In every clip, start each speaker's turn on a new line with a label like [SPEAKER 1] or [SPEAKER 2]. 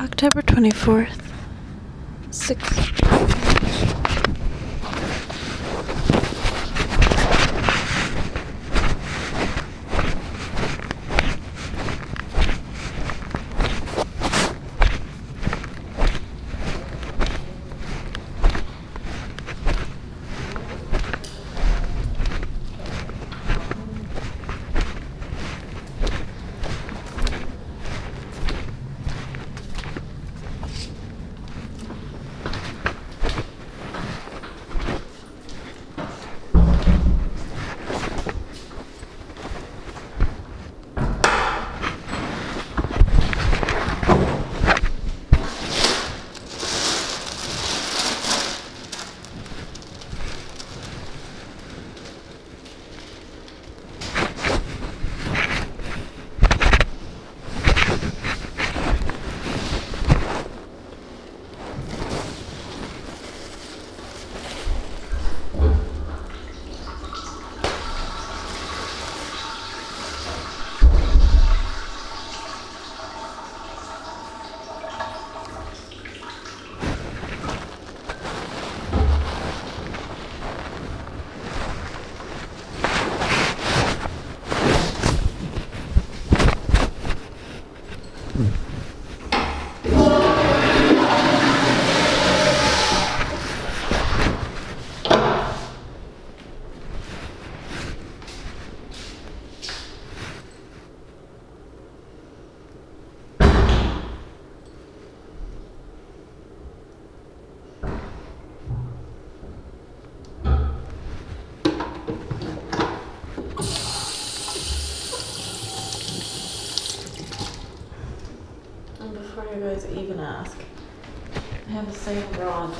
[SPEAKER 1] October 24th. 6.
[SPEAKER 2] And before you guys even ask, I have the same bra in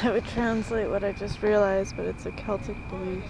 [SPEAKER 2] that would translate what I just realized, but it's a Celtic belief.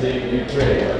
[SPEAKER 3] sing we pray.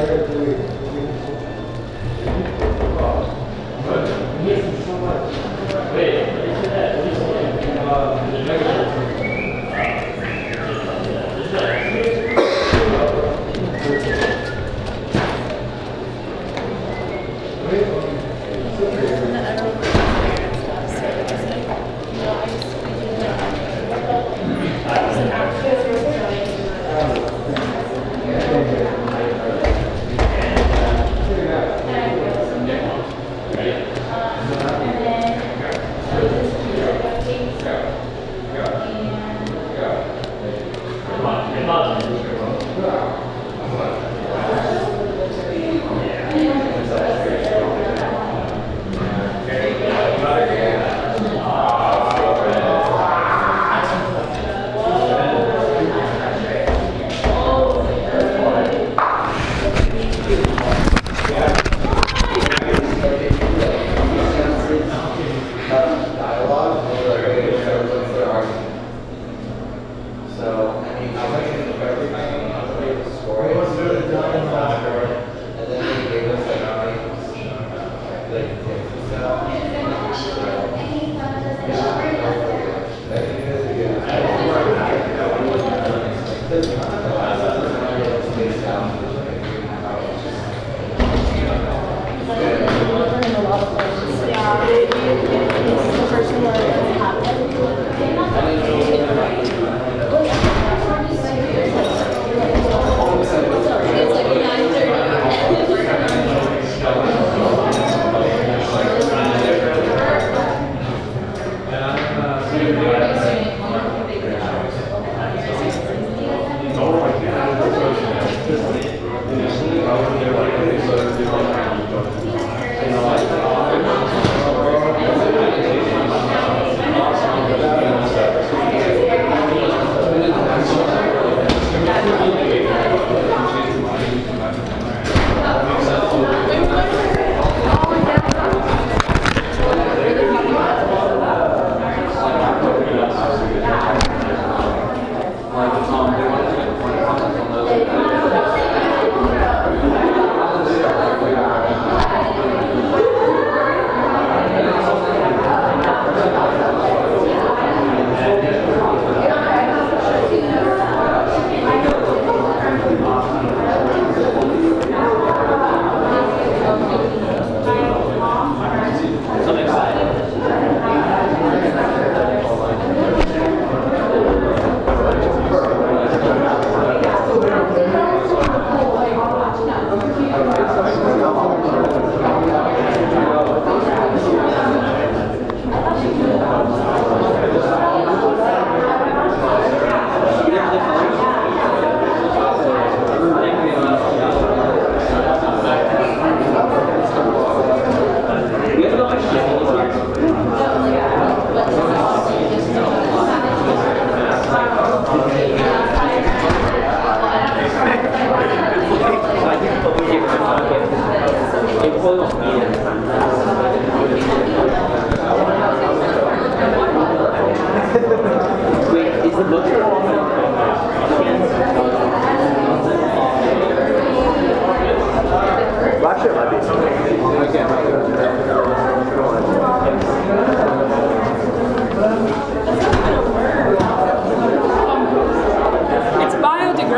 [SPEAKER 4] Eric
[SPEAKER 5] Lee.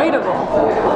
[SPEAKER 5] Biodegradable.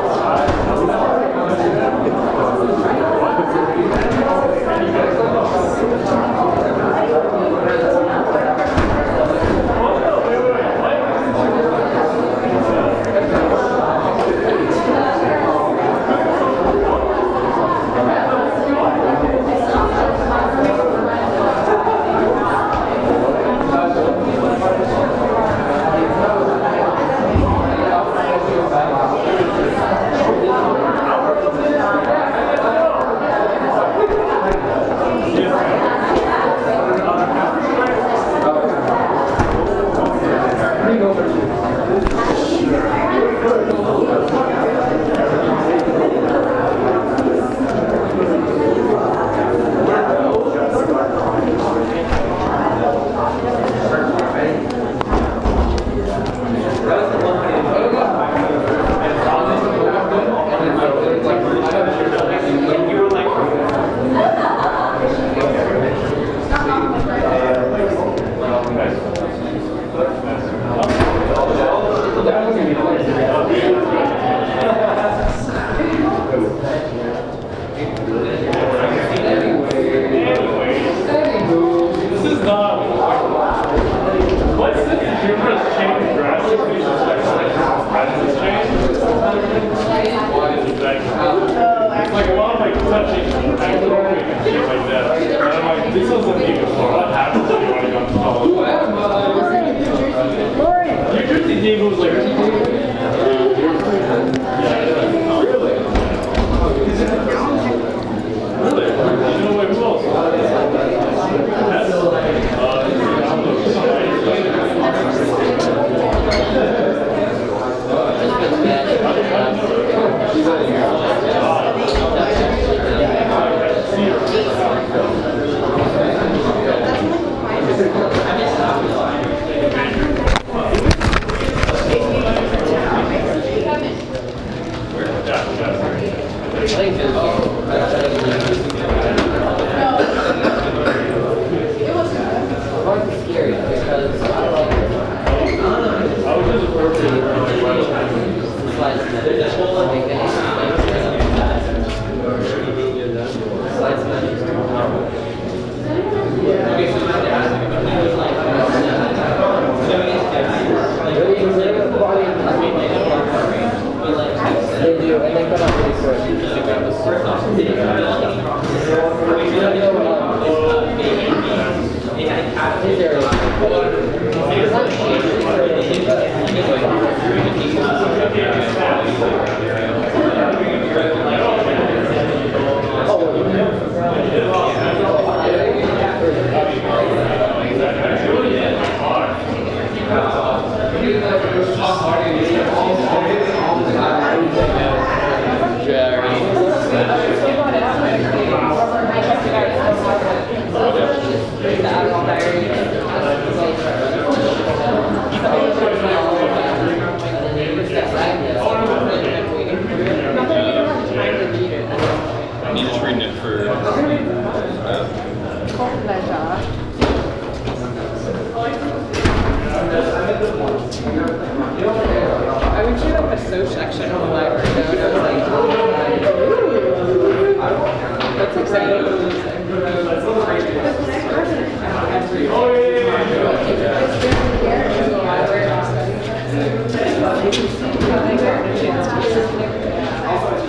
[SPEAKER 6] Thank you.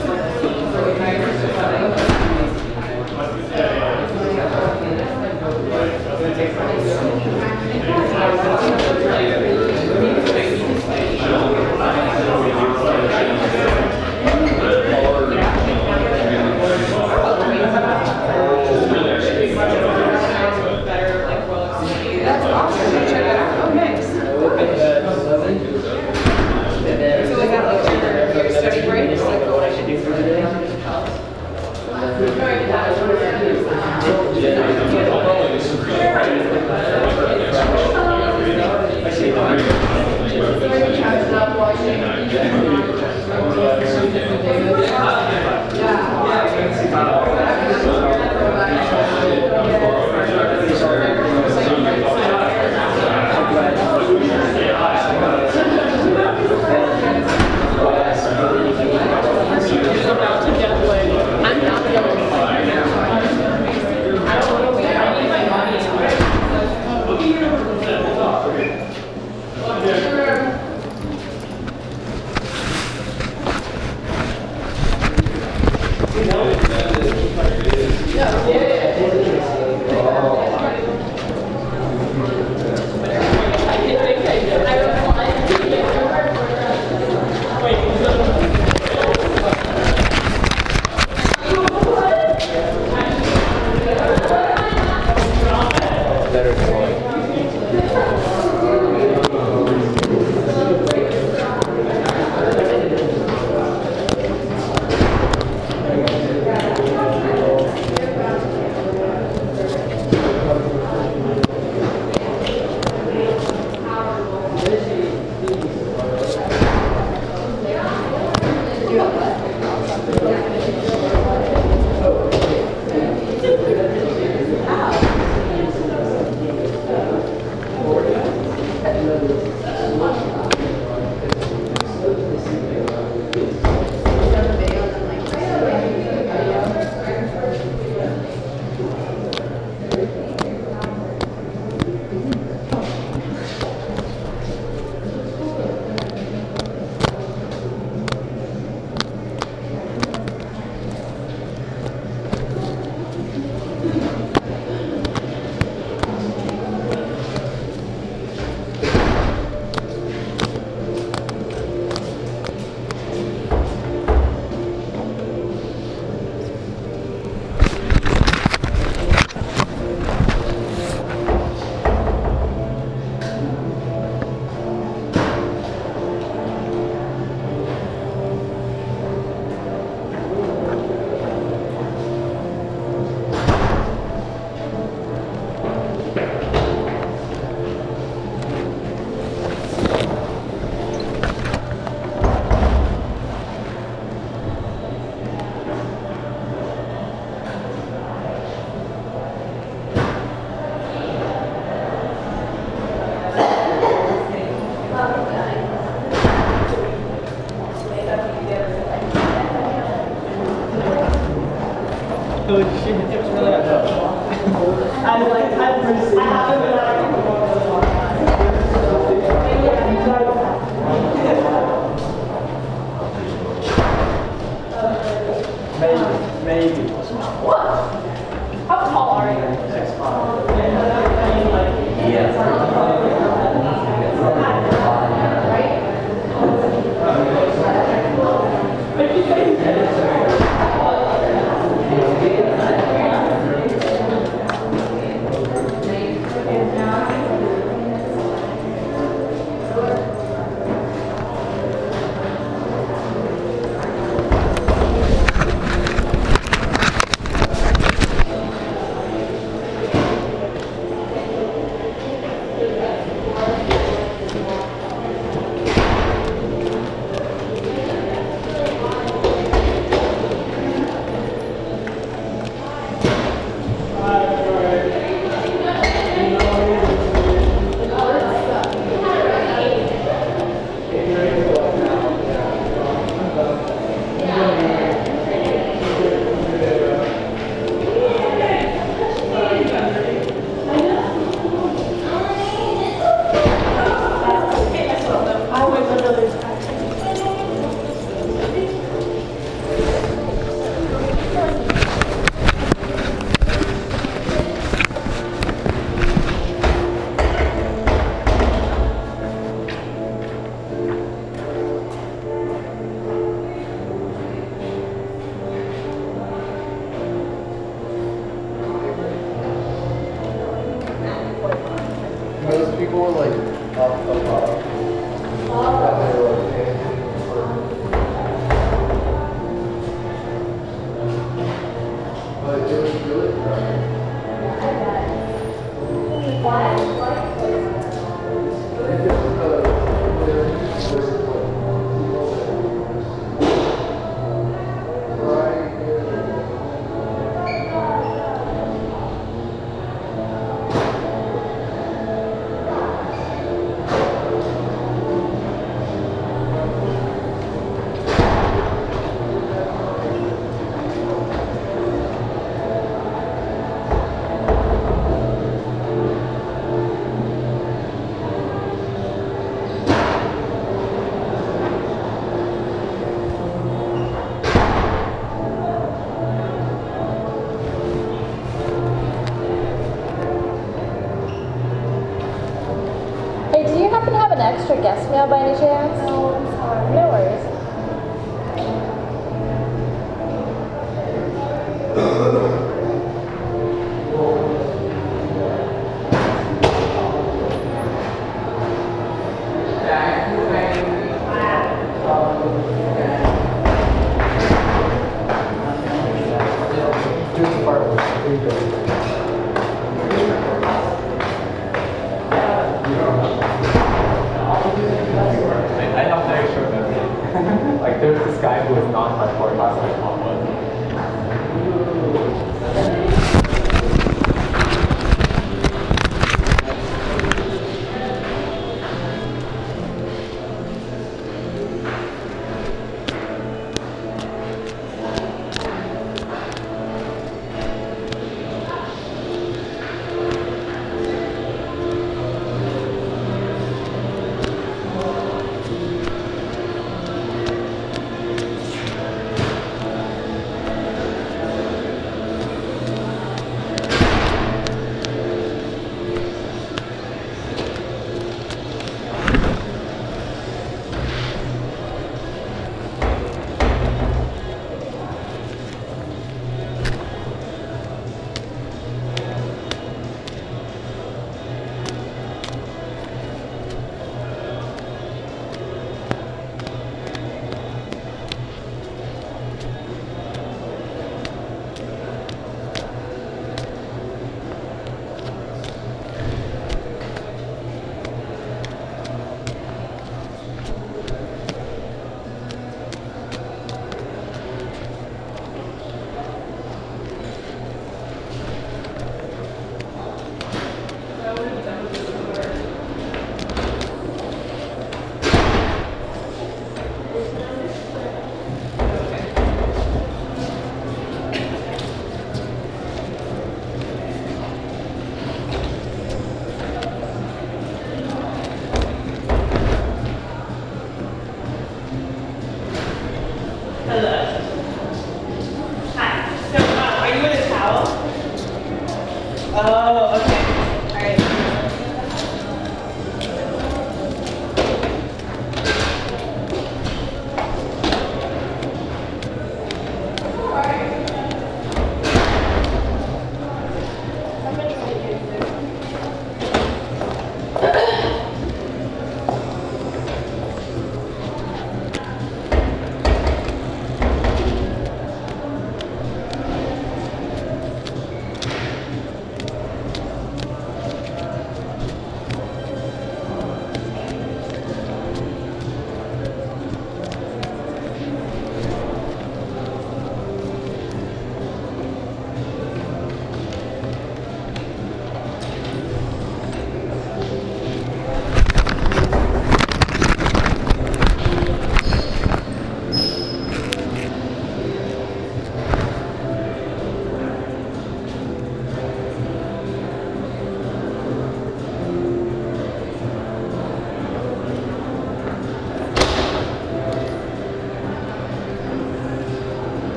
[SPEAKER 3] Extra guest meal by any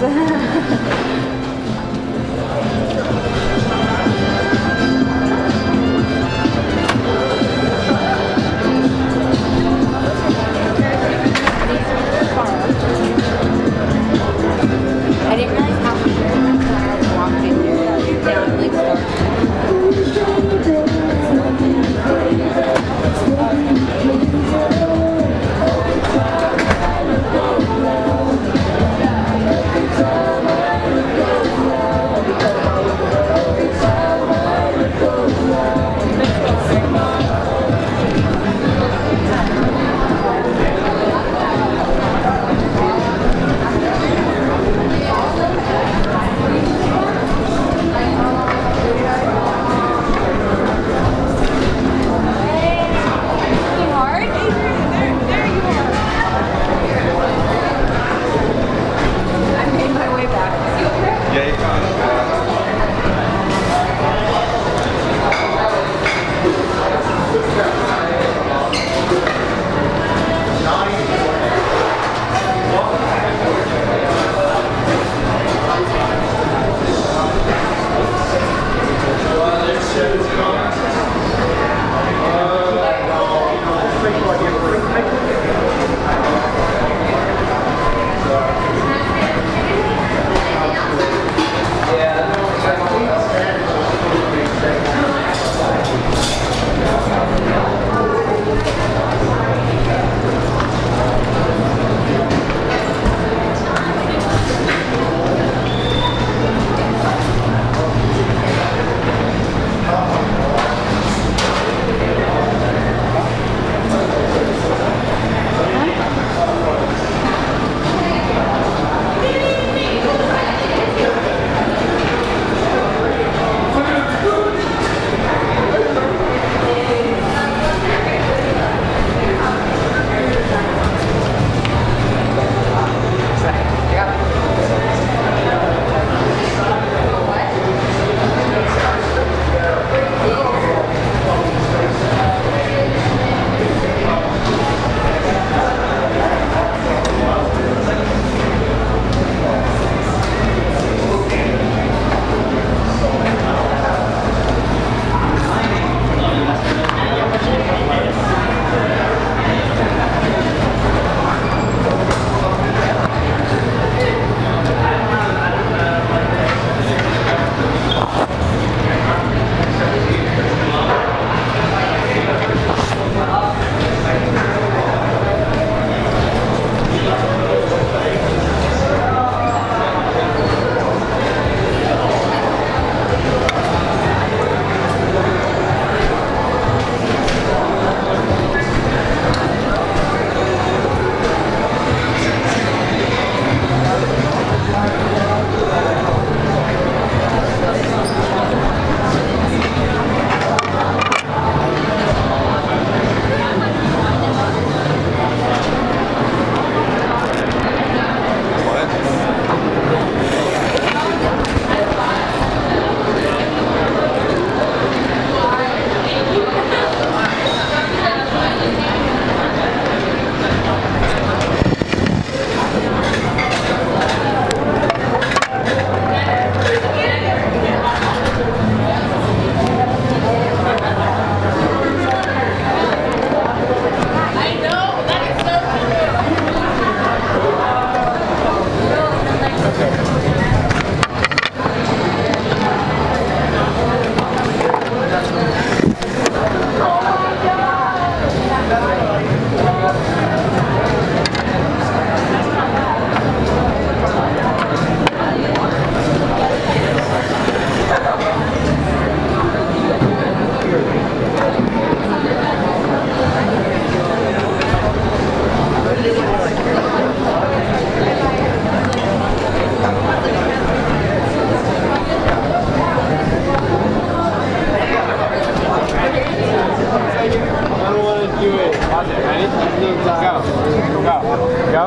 [SPEAKER 3] Yeah.
[SPEAKER 5] Go. Go. Go.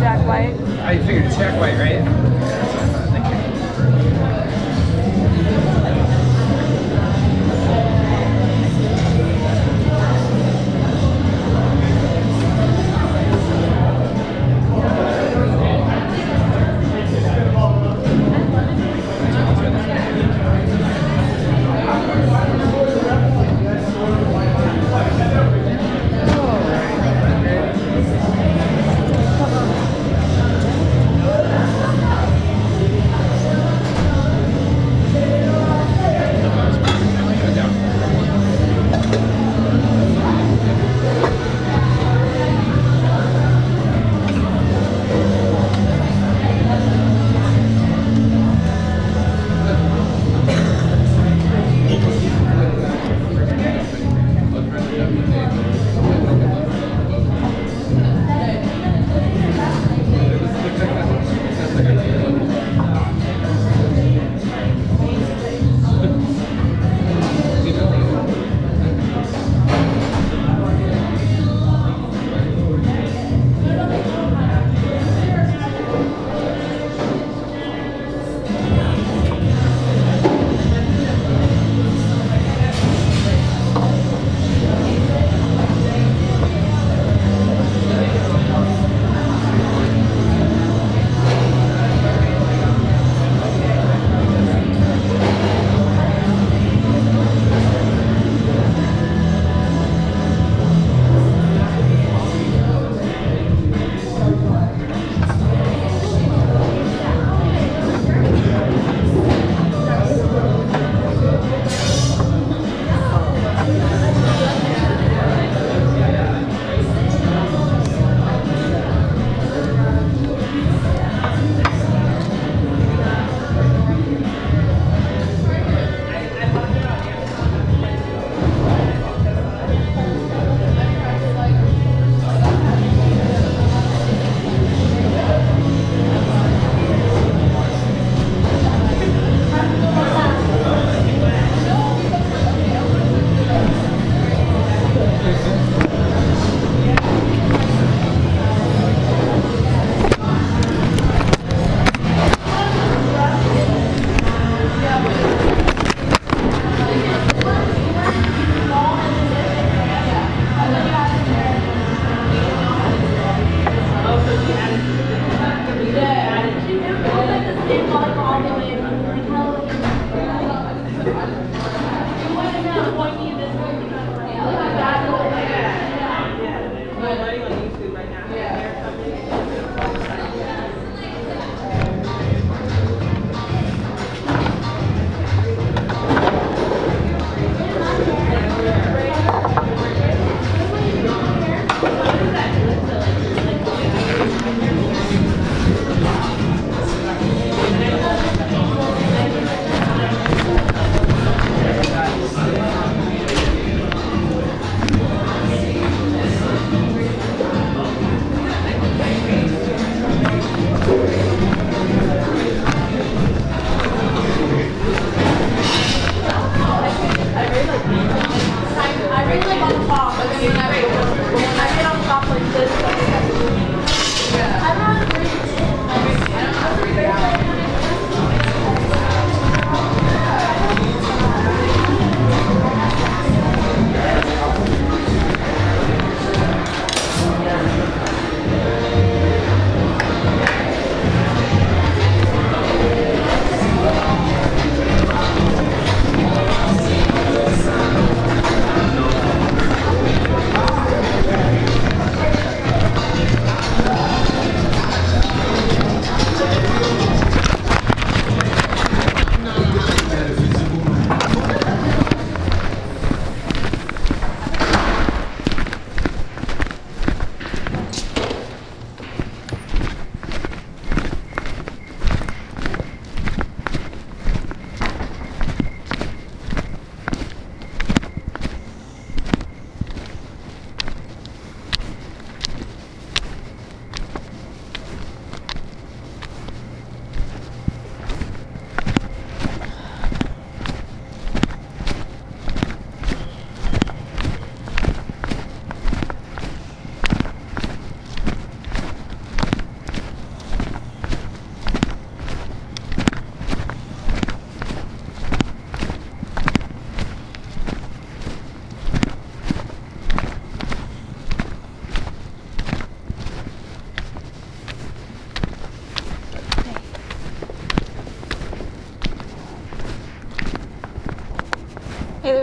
[SPEAKER 2] Jack White.
[SPEAKER 5] I figured it's Jack White, right?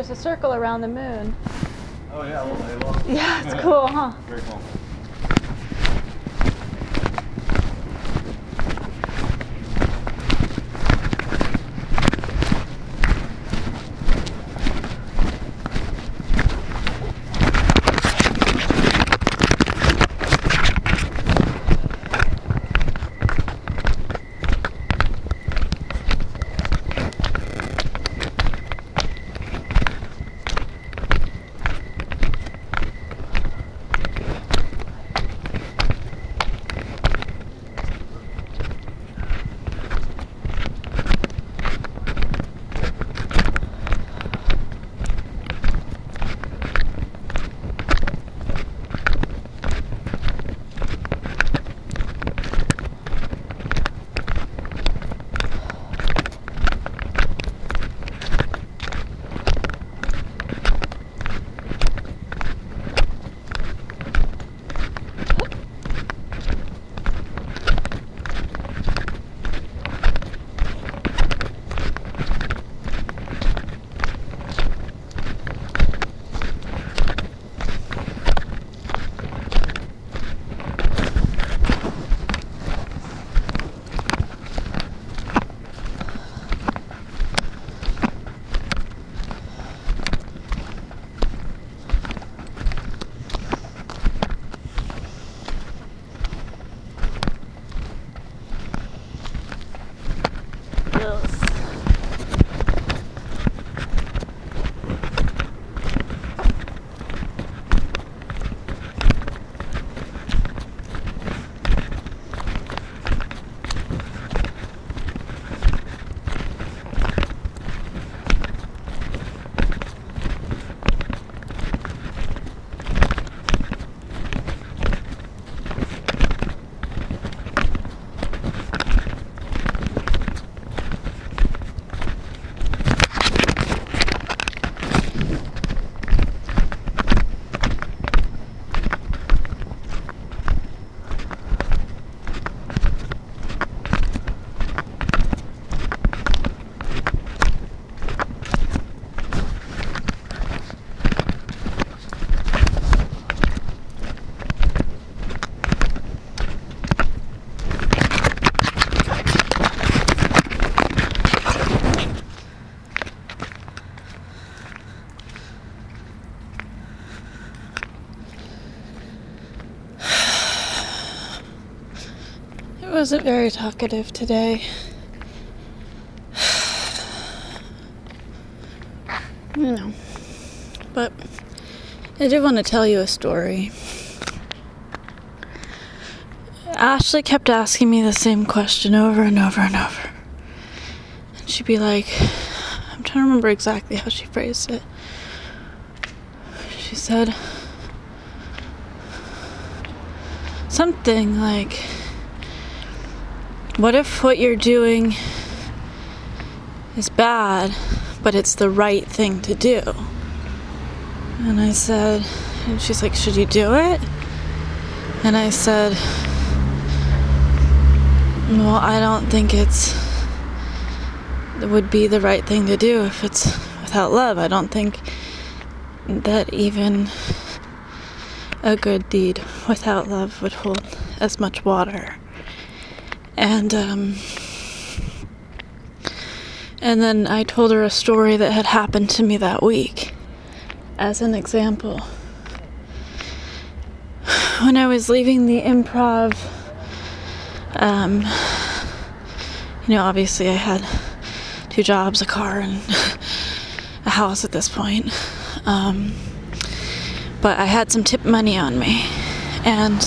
[SPEAKER 3] There's a circle around the moon.
[SPEAKER 1] Oh yeah, long.
[SPEAKER 3] Yeah, it's cool, huh?
[SPEAKER 2] Wasn't very talkative today. You know. But I did want to tell you a story. Ashley kept asking me the same question over and over and over. And she'd be like, I'm trying to remember exactly how she phrased it. She said something like, What if what you're doing is bad, but it's the right thing to do? And I said, and she's like, Should you do it? And I said, Well, I don't think it's it would be the right thing to do if it's without love. I don't think that even a good deed without love would hold as much water. And um and then I told her a story that had happened to me that week as an example. When I was leaving the improv, um, you know, obviously I had two jobs, a car, and a house at this point. Um, but I had some tip money on me, and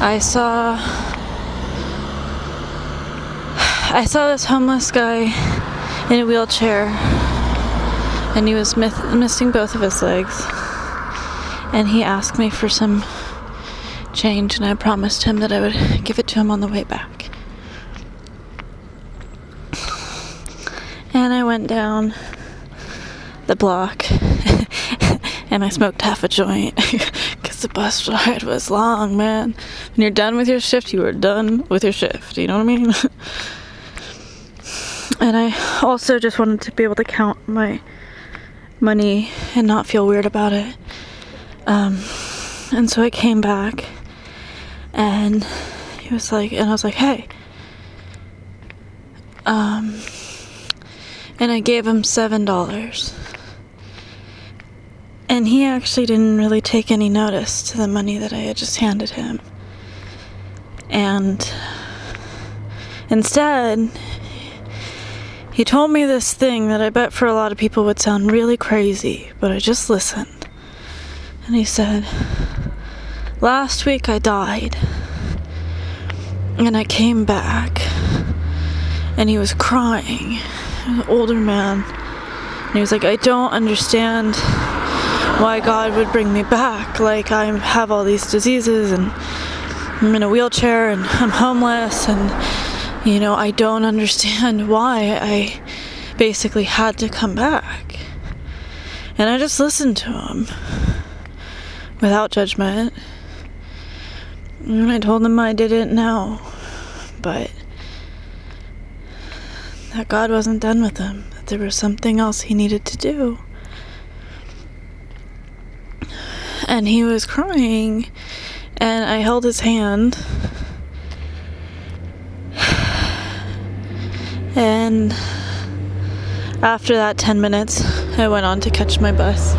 [SPEAKER 2] I saw I saw this homeless guy in a wheelchair, and he was myth- missing both of his legs. And he asked me for some change, and I promised him that I would give it to him on the way back. And I went down the block and I smoked half a joint because the bus ride was long, man. When you're done with your shift, you are done with your shift. You know what I mean? and I also just wanted to be able to count my money and not feel weird about it. Um, and so I came back and he was like, and I was like, hey. Um, and I gave him $7. And he actually didn't really take any notice to the money that I had just handed him. And instead, he told me this thing that I bet for a lot of people would sound really crazy, but I just listened. And he said, Last week I died. And I came back. And he was crying. An older man. And he was like, I don't understand why God would bring me back. Like, I have all these diseases and I'm in a wheelchair and I'm homeless and, you know, I don't understand why I basically had to come back. And I just listened to him without judgment. And I told him I didn't know, but that God wasn't done with him, that there was something else he needed to do. And he was crying, and I held his hand. And after that 10 minutes, I went on to catch my bus.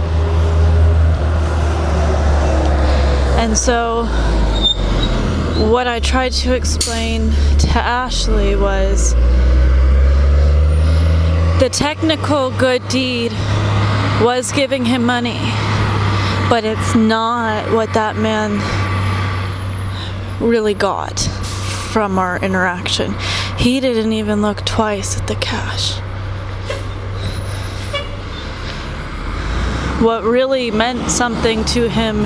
[SPEAKER 2] And so, what I tried to explain to Ashley was the technical good deed was giving him money, but it's not what that man really got from our interaction. He didn't even look twice at the cash. What really meant something to him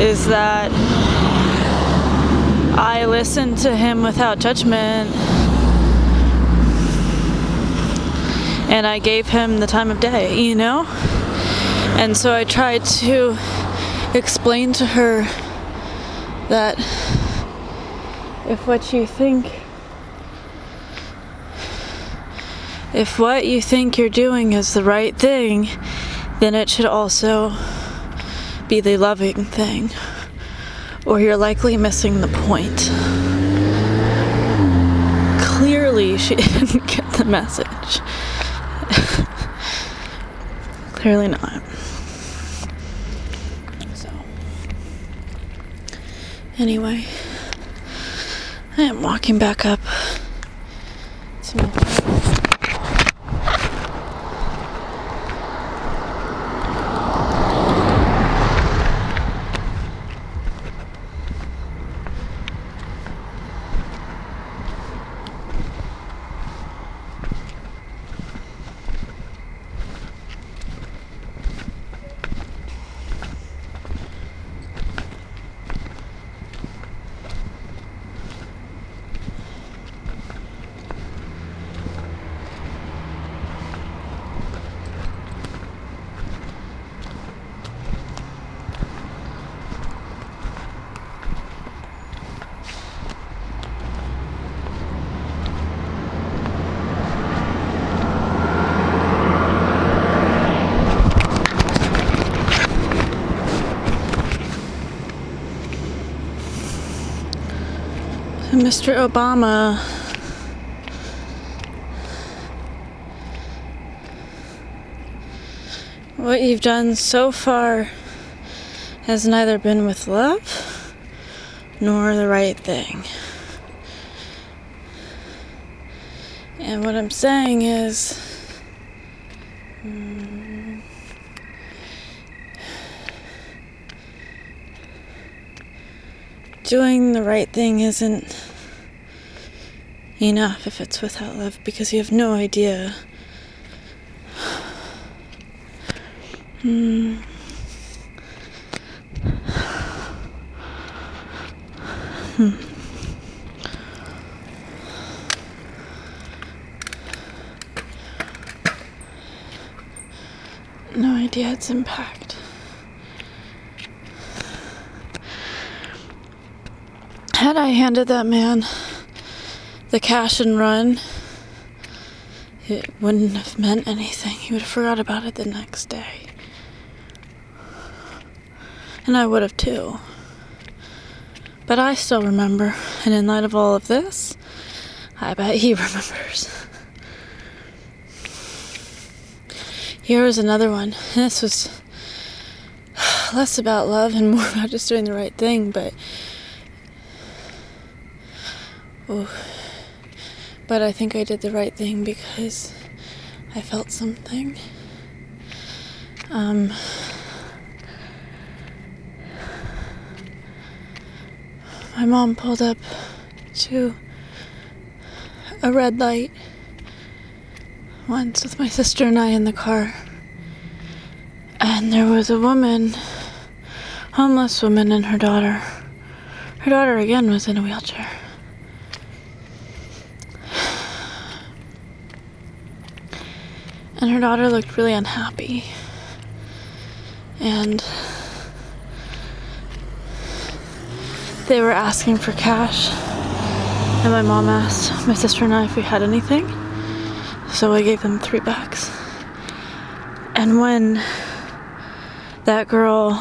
[SPEAKER 2] is that I listened to him without judgment and I gave him the time of day, you know? And so I tried to explain to her that if what you think if what you think you're doing is the right thing, then it should also be the loving thing, or you're likely missing the point. Clearly, she didn't get the message. Clearly not. So, anyway, I am walking back up. To my Mr. Obama. What you've done so far has neither been with love nor the right thing. And what I'm saying is. mm, doing the right thing isn't enough if it's without love because you have no idea. Hmm. No idea its impact. Had I handed that man the cash and run, it wouldn't have meant anything. He would have forgot about it the next day. And I would have too. But I still remember, and in light of all of this, I bet he remembers. Here was another one. This was less about love and more about just doing the right thing, but. Oh. But I think I did the right thing because I felt something. Um. My mom pulled up to a red light once with my sister and I in the car. And there was a woman, homeless woman, and her daughter. Her daughter again was in a wheelchair. And her daughter looked really unhappy. And they were asking for cash. And my mom asked my sister and I if we had anything. So I gave them three bucks. And when that girl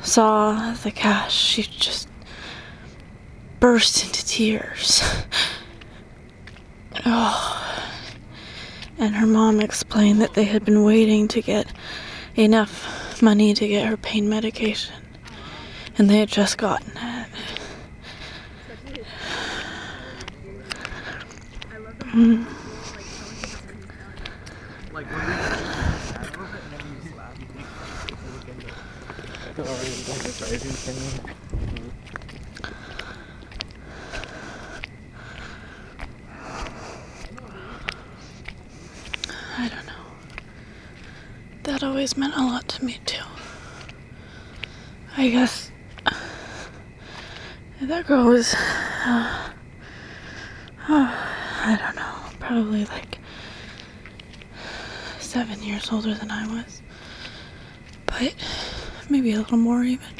[SPEAKER 2] saw the cash, she just burst into tears. oh. And her mom explained that they had been waiting to get enough money to get her pain medication. And they had just gotten it. Mm. I don't know. That always meant a lot to me, too. I guess that girl was. Uh, oh, I don't know. Probably like seven years older than I was. But maybe a little more, even.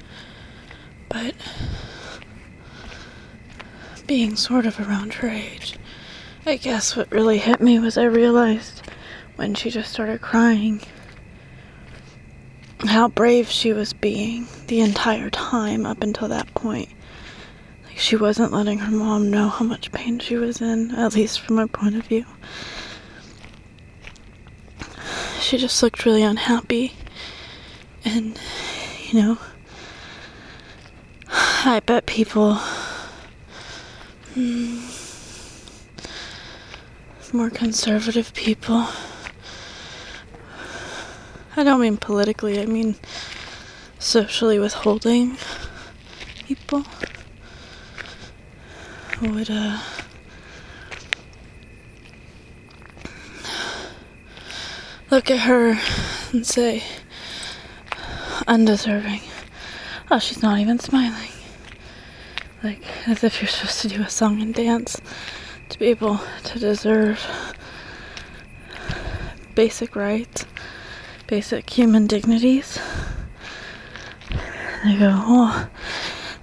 [SPEAKER 2] But being sort of around her age, I guess what really hit me was I realized when she just started crying how brave she was being the entire time up until that point. Like she wasn't letting her mom know how much pain she was in, at least from my point of view. She just looked really unhappy. And, you know, I bet people. Mm, more conservative people. I don't mean politically, I mean socially withholding people would, uh, look at her and say, undeserving. Oh, she's not even smiling. Like, as if you're supposed to do a song and dance to be able to deserve basic rights, basic human dignities. They go, oh,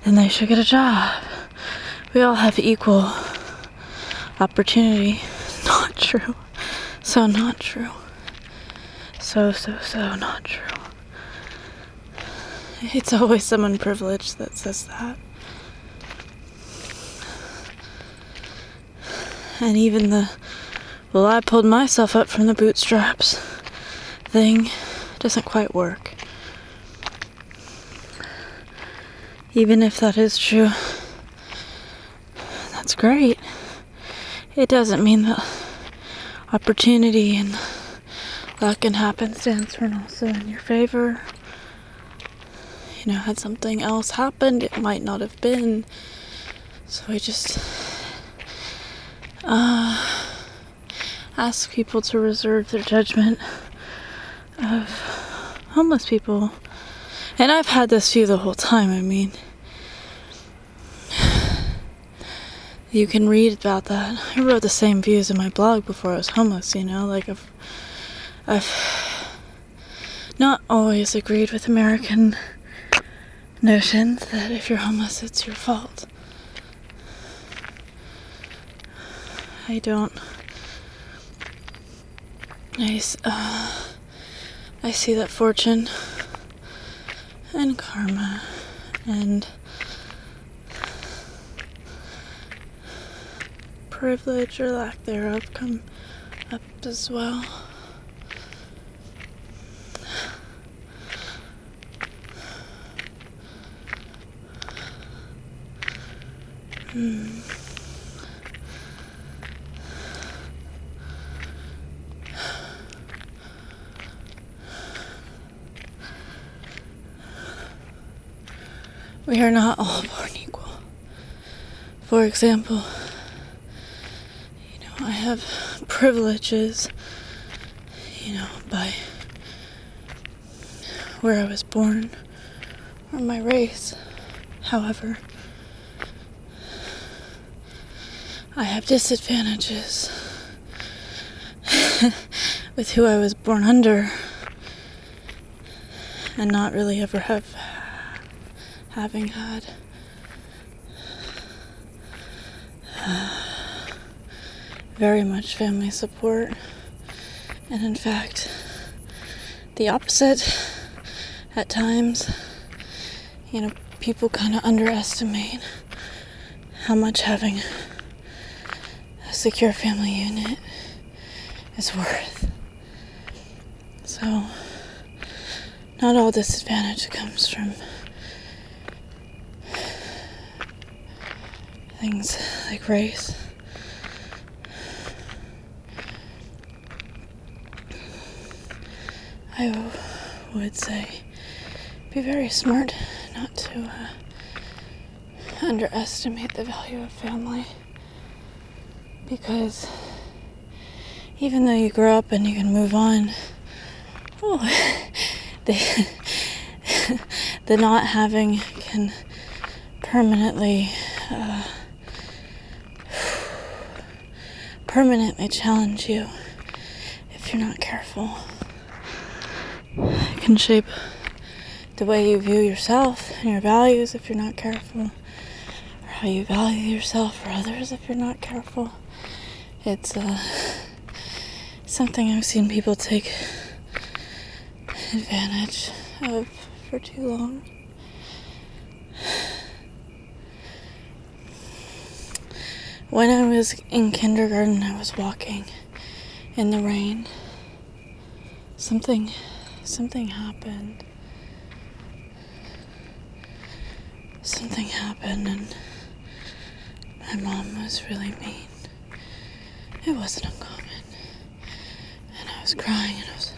[SPEAKER 2] then they should get a job. We all have equal opportunity. Not true. So not true. So, so, so not true. It's always someone privileged that says that. And even the, well, I pulled myself up from the bootstraps thing doesn't quite work. Even if that is true, that's great. It doesn't mean that opportunity and luck and happenstance weren't also in your favor. You know, had something else happened, it might not have been. So I just uh, ask people to reserve their judgment of homeless people. And I've had this view the whole time. I mean, you can read about that. I wrote the same views in my blog before I was homeless, you know, like I've I've not always agreed with American notions that if you're homeless it's your fault. I don't Nice. Uh, I see that fortune and karma and privilege or lack thereof come up as well. Hmm. We are not all born equal. For example, you know, I have privileges, you know, by where I was born or my race. However, I have disadvantages with who I was born under and not really ever have having had. Very much family support. And in fact the opposite at times. You know people kind of underestimate how much having a secure family unit is worth. So not all disadvantage comes from things like race. I would say be very smart not to uh, underestimate the value of family because even though you grow up and you can move on, oh, the, the not having can permanently uh, permanently challenge you if you're not careful. It can shape the way you view yourself and your values if you're not careful, or how you value yourself or others if you're not careful. It's uh, something I've seen people take advantage of for too long. When I was in kindergarten, I was walking in the rain. Something, something happened. Something happened, and my mom was really mean. It wasn't uncommon. And I was crying, and I was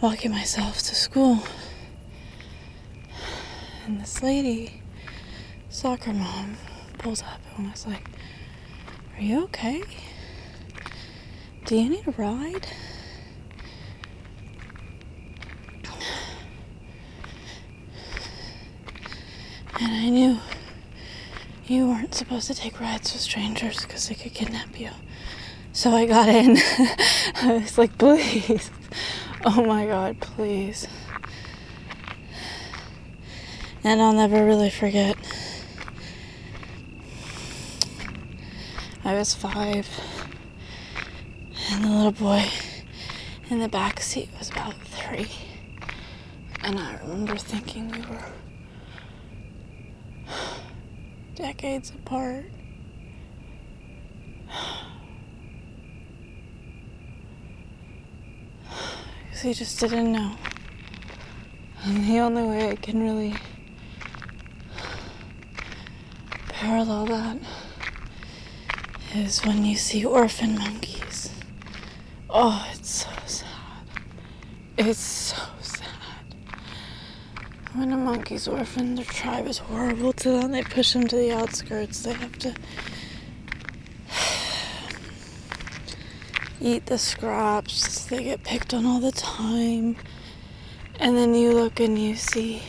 [SPEAKER 2] walking myself to school. And this lady, soccer mom, pulls up and was like, are you okay? Do you need a ride? And I knew you weren't supposed to take rides with strangers because they could kidnap you. So I got in. I was like, please. Oh my god, please. And I'll never really forget I was five, and the little boy in the back seat was about three. And I remember thinking we were decades apart. Because he just didn't know. And the only way I can really parallel that is when you see orphan monkeys. Oh, it's so sad. It's so sad. When a monkey's orphan, their tribe is horrible to them. They push them to the outskirts. They have to eat the scraps. They get picked on all the time. And then you look and you see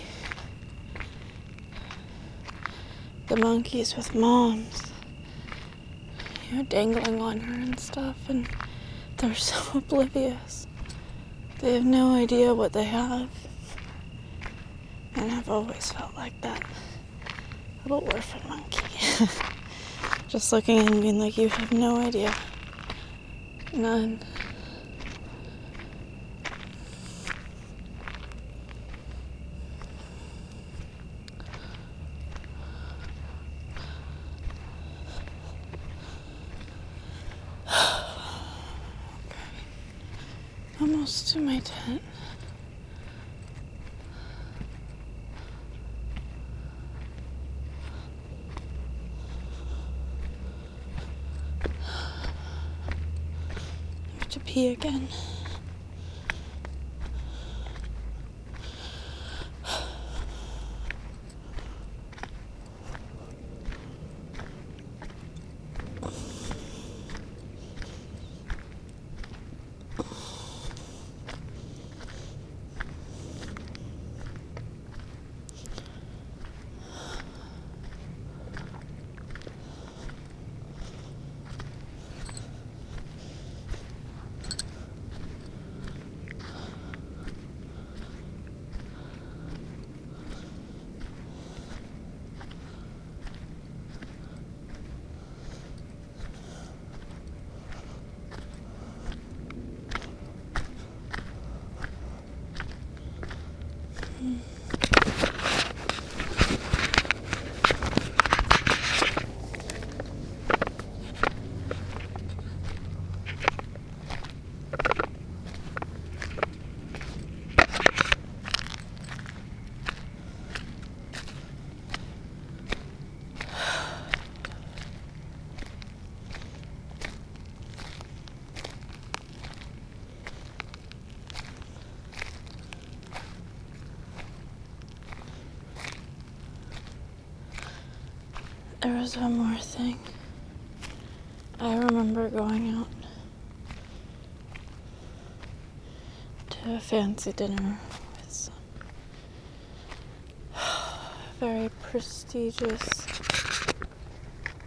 [SPEAKER 2] the monkeys with moms you know, dangling on her and stuff, and they're so oblivious. They have no idea what they have. And I've always felt like that little orphan monkey. Just looking and being like, you have no idea. None. Almost to my tent. I have to pee again. There was one more thing. I remember going out to a fancy dinner with some very prestigious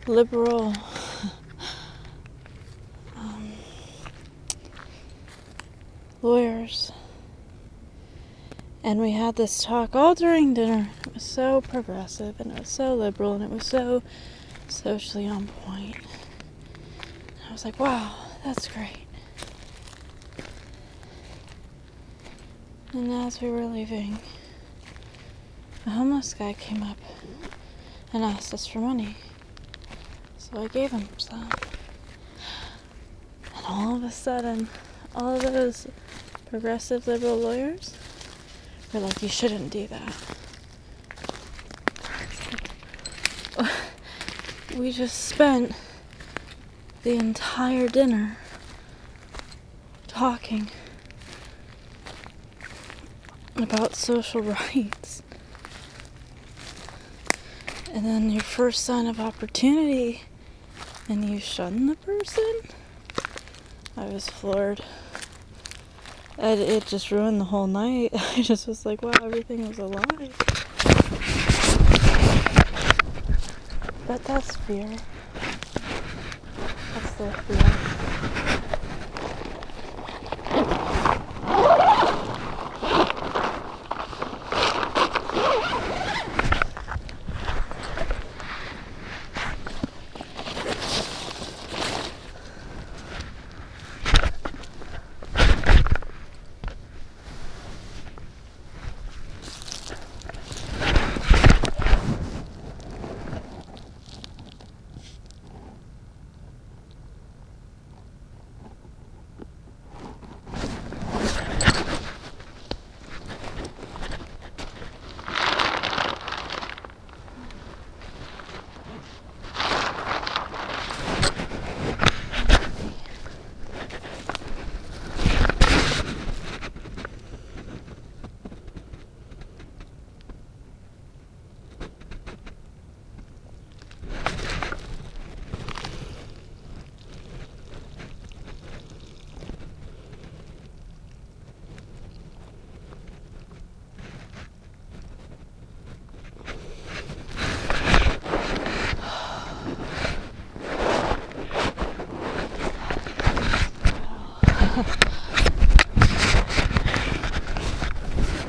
[SPEAKER 2] liberal um, lawyers. And we had this talk all during dinner. So progressive and it was so liberal and it was so socially on point. I was like, wow, that's great. And as we were leaving, a homeless guy came up and asked us for money. So I gave him some. And all of a sudden, all those progressive liberal lawyers were like, you shouldn't do that. We just spent the entire dinner talking about social rights. And then your first sign of opportunity, and you shun the person? I was floored. And it just ruined the whole night. I just was like, wow, everything was a lie. But that's fear. That's their fear.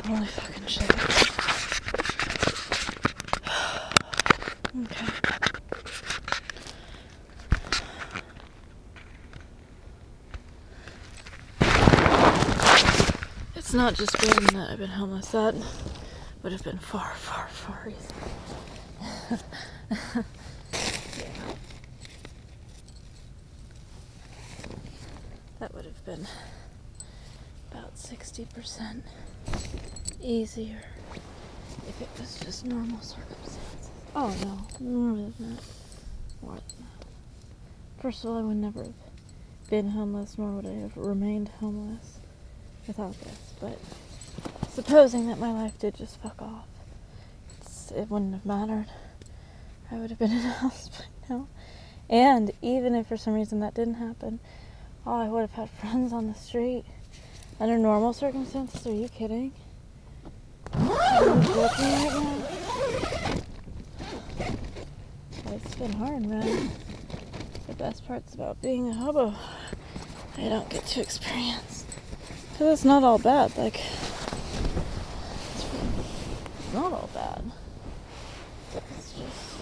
[SPEAKER 2] Holy fucking shit. okay. It's not just been that I've been homeless. That would have been far, far, far easier. That would have been about 60% easier if it was just normal circumstances. Oh no, more than that. More than that. First of all, I would never have been homeless, nor would I have remained homeless without this. Supposing that my life did just fuck off, it wouldn't have mattered. I would have been in a house by now. And even if for some reason that didn't happen, oh, I would have had friends on the street. Under normal circumstances, are you kidding? It's been hard, man. The best part's about being a hobo. I don't get to experience. Because it's not all bad. Like, it's it's not all bad. It's just.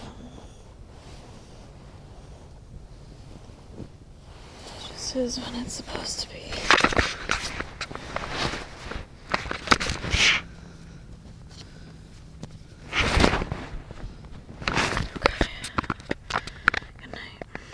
[SPEAKER 2] It just is when it's supposed to be.